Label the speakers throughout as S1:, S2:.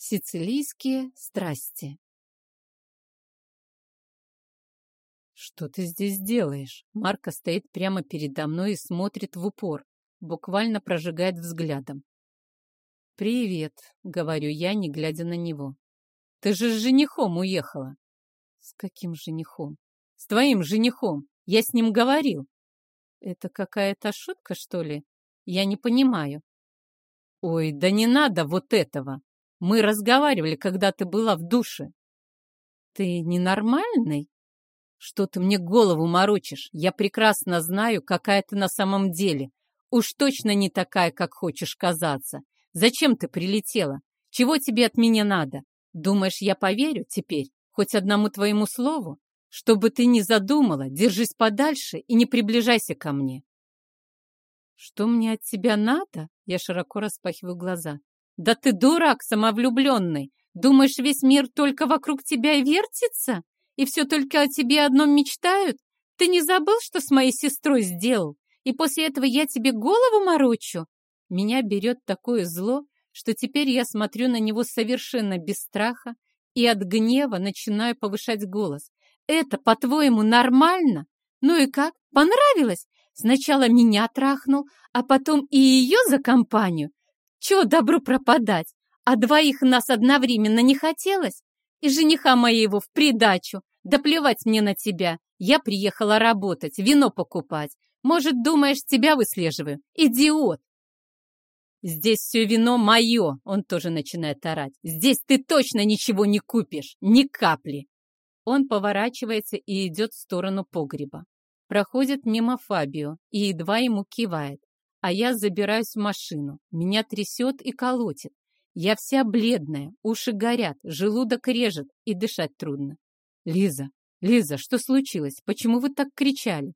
S1: Сицилийские страсти. «Что ты здесь делаешь?» Марка стоит прямо передо мной и смотрит в упор, буквально прожигает взглядом. «Привет», — говорю я, не глядя на него. «Ты же с женихом уехала». «С каким женихом?» «С твоим женихом. Я с ним говорил». «Это какая-то шутка, что ли? Я не понимаю». «Ой, да не надо вот этого!» Мы разговаривали, когда ты была в душе. Ты ненормальный? Что ты мне голову морочишь? Я прекрасно знаю, какая ты на самом деле. Уж точно не такая, как хочешь казаться. Зачем ты прилетела? Чего тебе от меня надо? Думаешь, я поверю теперь хоть одному твоему слову? Что бы ты ни задумала, держись подальше и не приближайся ко мне. Что мне от тебя надо? Я широко распахиваю глаза. «Да ты дурак самовлюбленный! Думаешь, весь мир только вокруг тебя и вертится? И все только о тебе одном мечтают? Ты не забыл, что с моей сестрой сделал? И после этого я тебе голову морочу?» Меня берет такое зло, что теперь я смотрю на него совершенно без страха и от гнева начинаю повышать голос. «Это, по-твоему, нормально? Ну и как? Понравилось? Сначала меня трахнул, а потом и ее за компанию. Чего добру пропадать? А двоих нас одновременно не хотелось? И жениха моего в придачу. Да плевать мне на тебя. Я приехала работать, вино покупать. Может, думаешь, тебя выслеживаю? Идиот! Здесь все вино мое, он тоже начинает орать. Здесь ты точно ничего не купишь, ни капли. Он поворачивается и идет в сторону погреба. Проходит мимо Фабио и едва ему кивает а я забираюсь в машину. Меня трясет и колотит. Я вся бледная, уши горят, желудок режет и дышать трудно. Лиза, Лиза, что случилось? Почему вы так кричали?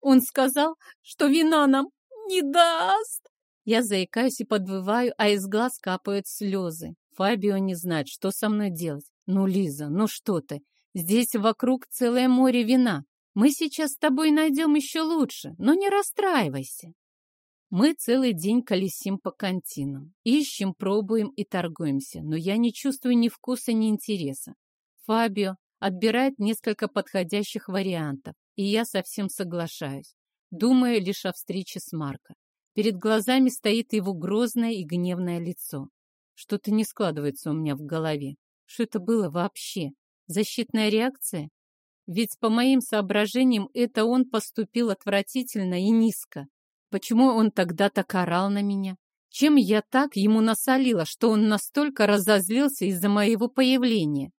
S1: Он сказал, что вина нам не даст. Я заикаюсь и подвываю, а из глаз капают слезы. Фабио не знает, что со мной делать. Ну, Лиза, ну что ты? Здесь вокруг целое море вина. Мы сейчас с тобой найдем еще лучше, но не расстраивайся. Мы целый день колесим по кантинам, ищем, пробуем и торгуемся, но я не чувствую ни вкуса, ни интереса. Фабио отбирает несколько подходящих вариантов, и я совсем соглашаюсь, думая лишь о встрече с Марко. Перед глазами стоит его грозное и гневное лицо. Что-то не складывается у меня в голове. Что это было вообще? Защитная реакция? Ведь по моим соображениям это он поступил отвратительно и низко. Почему он тогда так орал на меня? Чем я так ему насолила, что он настолько разозлился из-за моего появления?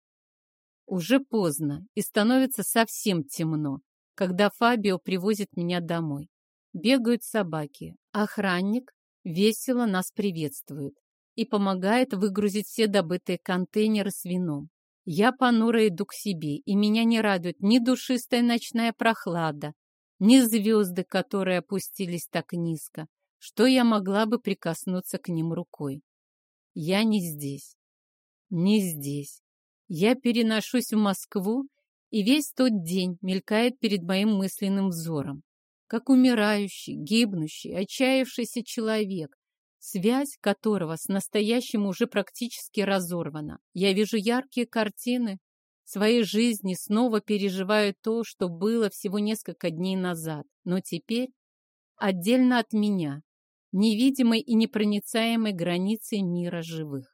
S1: Уже поздно и становится совсем темно, когда Фабио привозит меня домой. Бегают собаки. Охранник весело нас приветствует и помогает выгрузить все добытые контейнеры с вином. Я понуро иду к себе, и меня не радует ни душистая ночная прохлада, ни звезды, которые опустились так низко, что я могла бы прикоснуться к ним рукой. Я не здесь. Не здесь. Я переношусь в Москву, и весь тот день мелькает перед моим мысленным взором, как умирающий, гибнущий, отчаявшийся человек, связь которого с настоящим уже практически разорвана. Я вижу яркие картины своей жизни снова переживаю то, что было всего несколько дней назад, но теперь отдельно от меня, невидимой и непроницаемой границей мира живых.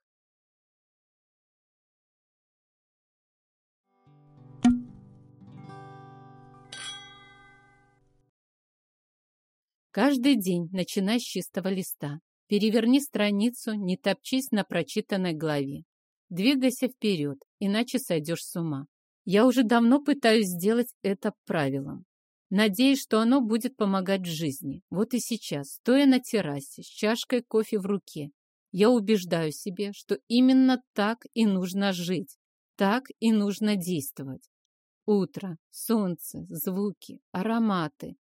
S1: Каждый день начинай с чистого листа. Переверни страницу, не топчись на прочитанной главе. Двигайся вперед, иначе сойдешь с ума. Я уже давно пытаюсь сделать это правилом. Надеюсь, что оно будет помогать жизни. Вот и сейчас, стоя на террасе, с чашкой кофе в руке, я убеждаю себе, что именно так и нужно жить, так и нужно действовать. Утро, солнце, звуки, ароматы.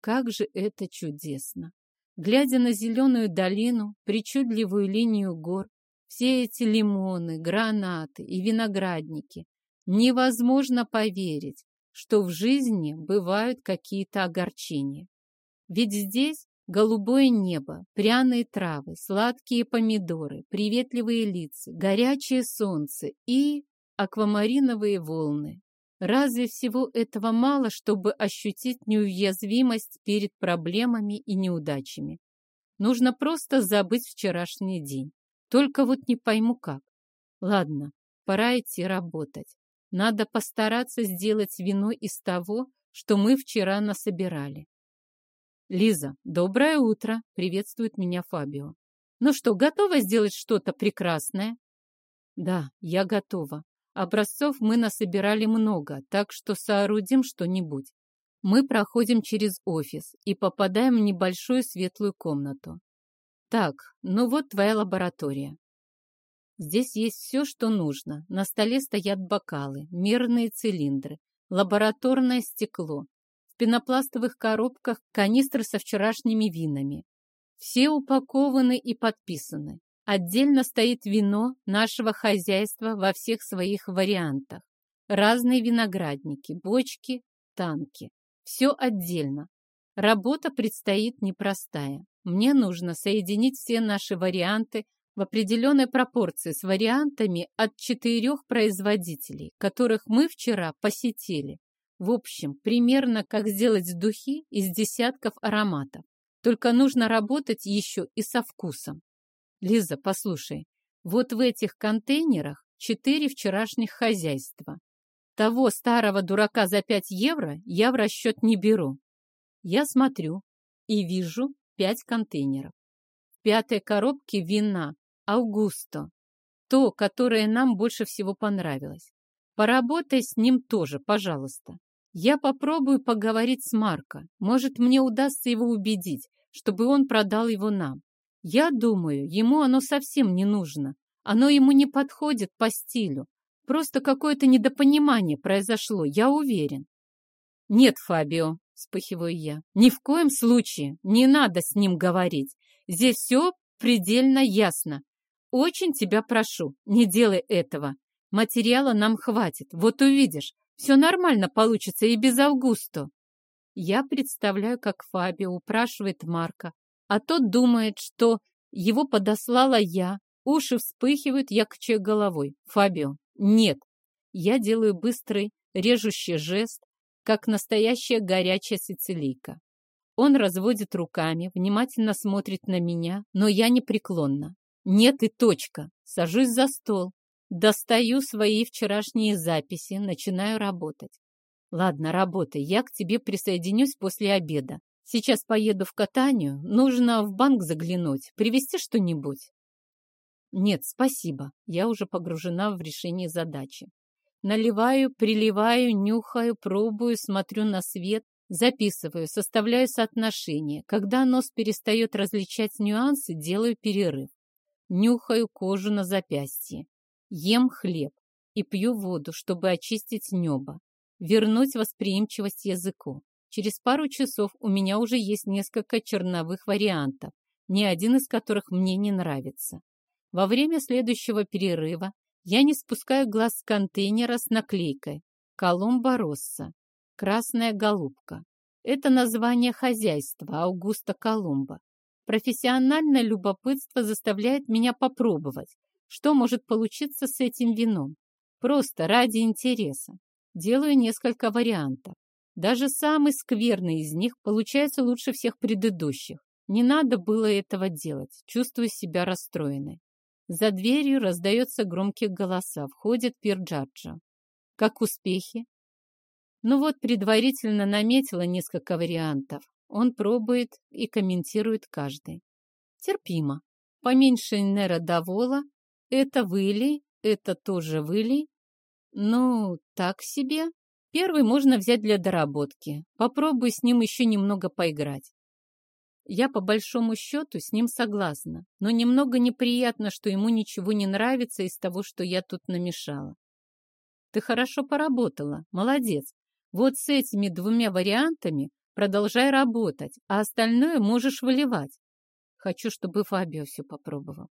S1: Как же это чудесно! Глядя на зеленую долину, причудливую линию гор, все эти лимоны, гранаты и виноградники. Невозможно поверить, что в жизни бывают какие-то огорчения. Ведь здесь Голубое небо, пряные травы, сладкие помидоры, приветливые лица, горячее солнце и аквамариновые волны. Разве всего этого мало, чтобы ощутить неуязвимость перед проблемами и неудачами? Нужно просто забыть вчерашний день. Только вот не пойму как. Ладно, пора идти работать. Надо постараться сделать вино из того, что мы вчера насобирали. «Лиза, доброе утро!» — приветствует меня Фабио. «Ну что, готова сделать что-то прекрасное?» «Да, я готова. Образцов мы насобирали много, так что соорудим что-нибудь. Мы проходим через офис и попадаем в небольшую светлую комнату. Так, ну вот твоя лаборатория. Здесь есть все, что нужно. На столе стоят бокалы, мерные цилиндры, лабораторное стекло. В пенопластовых коробках канистры со вчерашними винами. Все упакованы и подписаны. Отдельно стоит вино нашего хозяйства во всех своих вариантах. Разные виноградники, бочки, танки. Все отдельно. Работа предстоит непростая. Мне нужно соединить все наши варианты в определенной пропорции с вариантами от четырех производителей, которых мы вчера посетили. В общем, примерно как сделать духи из десятков ароматов. Только нужно работать еще и со вкусом. Лиза, послушай, вот в этих контейнерах четыре вчерашних хозяйства. Того старого дурака за пять евро я в расчет не беру. Я смотрю и вижу пять контейнеров. В пятой коробке вина Аугусто. То, которое нам больше всего понравилось. Поработай с ним тоже, пожалуйста. Я попробую поговорить с Марко. Может, мне удастся его убедить, чтобы он продал его нам. Я думаю, ему оно совсем не нужно. Оно ему не подходит по стилю. Просто какое-то недопонимание произошло, я уверен. Нет, Фабио, вспыхиваю я, ни в коем случае не надо с ним говорить. Здесь все предельно ясно. Очень тебя прошу, не делай этого. Материала нам хватит, вот увидишь. Все нормально получится и без Августо. Я представляю, как Фабио упрашивает Марка а тот думает, что его подослала я. Уши вспыхивают, я качаю головой. Фабио, нет. Я делаю быстрый, режущий жест, как настоящая горячая сицилийка. Он разводит руками, внимательно смотрит на меня, но я непреклонна. Нет и точка. Сажусь за стол, достаю свои вчерашние записи, начинаю работать. Ладно, работай, я к тебе присоединюсь после обеда. Сейчас поеду в катанию, нужно в банк заглянуть, привезти что-нибудь. Нет, спасибо, я уже погружена в решение задачи. Наливаю, приливаю, нюхаю, пробую, смотрю на свет, записываю, составляю соотношение. Когда нос перестает различать нюансы, делаю перерыв. Нюхаю кожу на запястье. Ем хлеб и пью воду, чтобы очистить небо, вернуть восприимчивость языку. Через пару часов у меня уже есть несколько черновых вариантов, ни один из которых мне не нравится. Во время следующего перерыва я не спускаю глаз с контейнера с наклейкой «Колумба Росса», «Красная голубка». Это название хозяйства Аугуста Колумба. Профессиональное любопытство заставляет меня попробовать, что может получиться с этим вином. Просто ради интереса. Делаю несколько вариантов. Даже самый скверный из них получается лучше всех предыдущих. Не надо было этого делать, чувствую себя расстроенной. За дверью раздается громкие голоса, входит Пирджаджа. Как успехи? Ну вот, предварительно наметила несколько вариантов. Он пробует и комментирует каждый. Терпимо. Поменьше нейродовола. Это выли, это тоже выли. Ну, так себе. Первый можно взять для доработки. Попробуй с ним еще немного поиграть. Я по большому счету с ним согласна, но немного неприятно, что ему ничего не нравится из того, что я тут намешала. Ты хорошо поработала, молодец. Вот с этими двумя вариантами продолжай работать, а остальное можешь выливать. Хочу, чтобы Фабио все попробовал.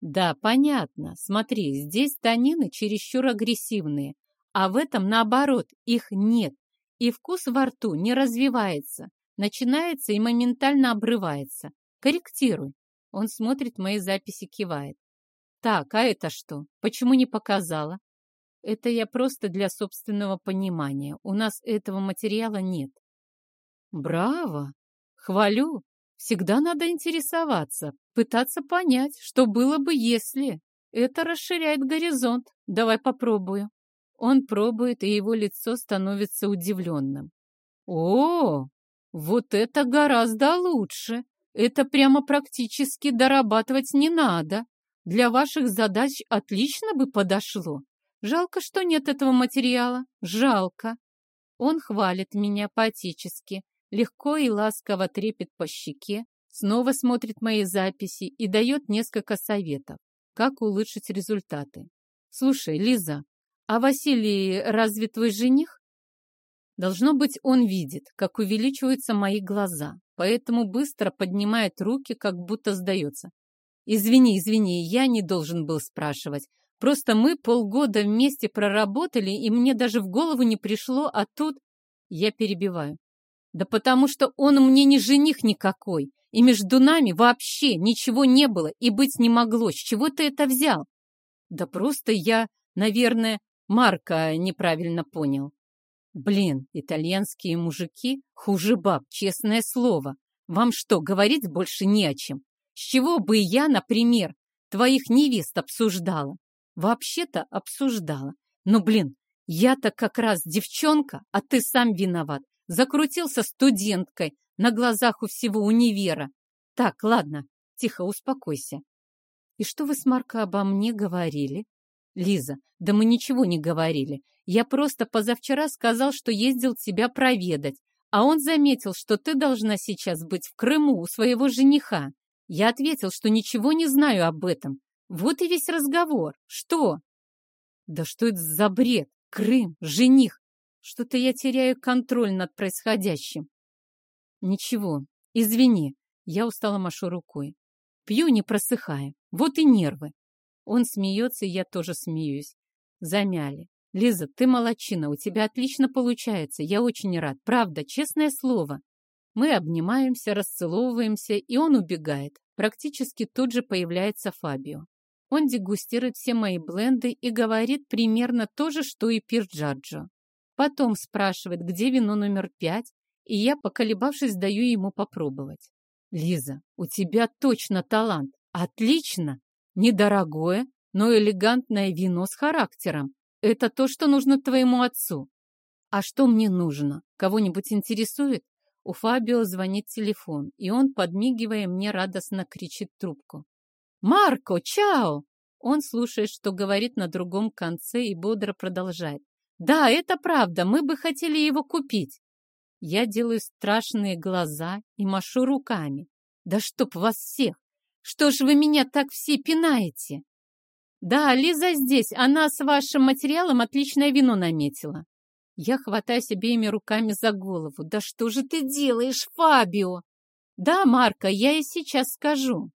S1: Да, понятно. Смотри, здесь танины чересчур агрессивные, а в этом, наоборот, их нет, и вкус во рту не развивается. Начинается и моментально обрывается. Корректируй. Он смотрит мои записи, кивает. Так, а это что? Почему не показала? Это я просто для собственного понимания. У нас этого материала нет. Браво! Хвалю. Всегда надо интересоваться, пытаться понять, что было бы, если. Это расширяет горизонт. Давай попробую. Он пробует, и его лицо становится удивленным. О, вот это гораздо лучше. Это прямо практически дорабатывать не надо. Для ваших задач отлично бы подошло. Жалко, что нет этого материала. Жалко. Он хвалит меня поотечески, легко и ласково трепет по щеке, снова смотрит мои записи и дает несколько советов, как улучшить результаты. Слушай, Лиза, а Василий разве твой жених? Должно быть, он видит, как увеличиваются мои глаза, поэтому быстро поднимает руки, как будто сдается. Извини, извини, я не должен был спрашивать. Просто мы полгода вместе проработали, и мне даже в голову не пришло, а тут... Я перебиваю. Да потому что он мне не жених никакой, и между нами вообще ничего не было и быть не могло. С чего ты это взял? Да просто я, наверное, Марка неправильно понял. Блин, итальянские мужики хуже баб, честное слово. Вам что, говорить больше не о чем? С чего бы я, например, твоих невест обсуждала? Вообще-то обсуждала. Но, блин, я-то как раз девчонка, а ты сам виноват. Закрутился студенткой на глазах у всего универа. Так, ладно, тихо, успокойся. И что вы с Марко обо мне говорили? Лиза, да мы ничего не говорили. Я просто позавчера сказал, что ездил тебя проведать, а он заметил, что ты должна сейчас быть в Крыму у своего жениха. Я ответил, что ничего не знаю об этом. Вот и весь разговор. Что? Да что это за бред? Крым, жених. Что-то я теряю контроль над происходящим. Ничего, извини. Я устала машу рукой. Пью, не просыхая. Вот и нервы. Он смеется, я тоже смеюсь. Замяли. Лиза, ты молочина, у тебя отлично получается. Я очень рад. Правда, честное слово. Мы обнимаемся, расцеловываемся, и он убегает. Практически тут же появляется Фабио. Он дегустирует все мои бленды и говорит примерно то же, что и Пирджаджо. Потом спрашивает, где вино номер пять, и я, поколебавшись, даю ему попробовать. «Лиза, у тебя точно талант. Отлично! Недорогое, но элегантное вино с характером. Это то, что нужно твоему отцу. А что мне нужно? Кого-нибудь интересует? У Фабио звонит телефон, и он, подмигивая мне, радостно кричит трубку. «Марко, чао!» Он слушает, что говорит на другом конце, и бодро продолжает. «Да, это правда, мы бы хотели его купить». Я делаю страшные глаза и машу руками. «Да чтоб вас всех! Что ж вы меня так все пинаете?» «Да, Лиза здесь, она с вашим материалом отличное вино наметила». Я хватаюсь обеими руками за голову. «Да что же ты делаешь, Фабио?» «Да, Марка, я и сейчас скажу».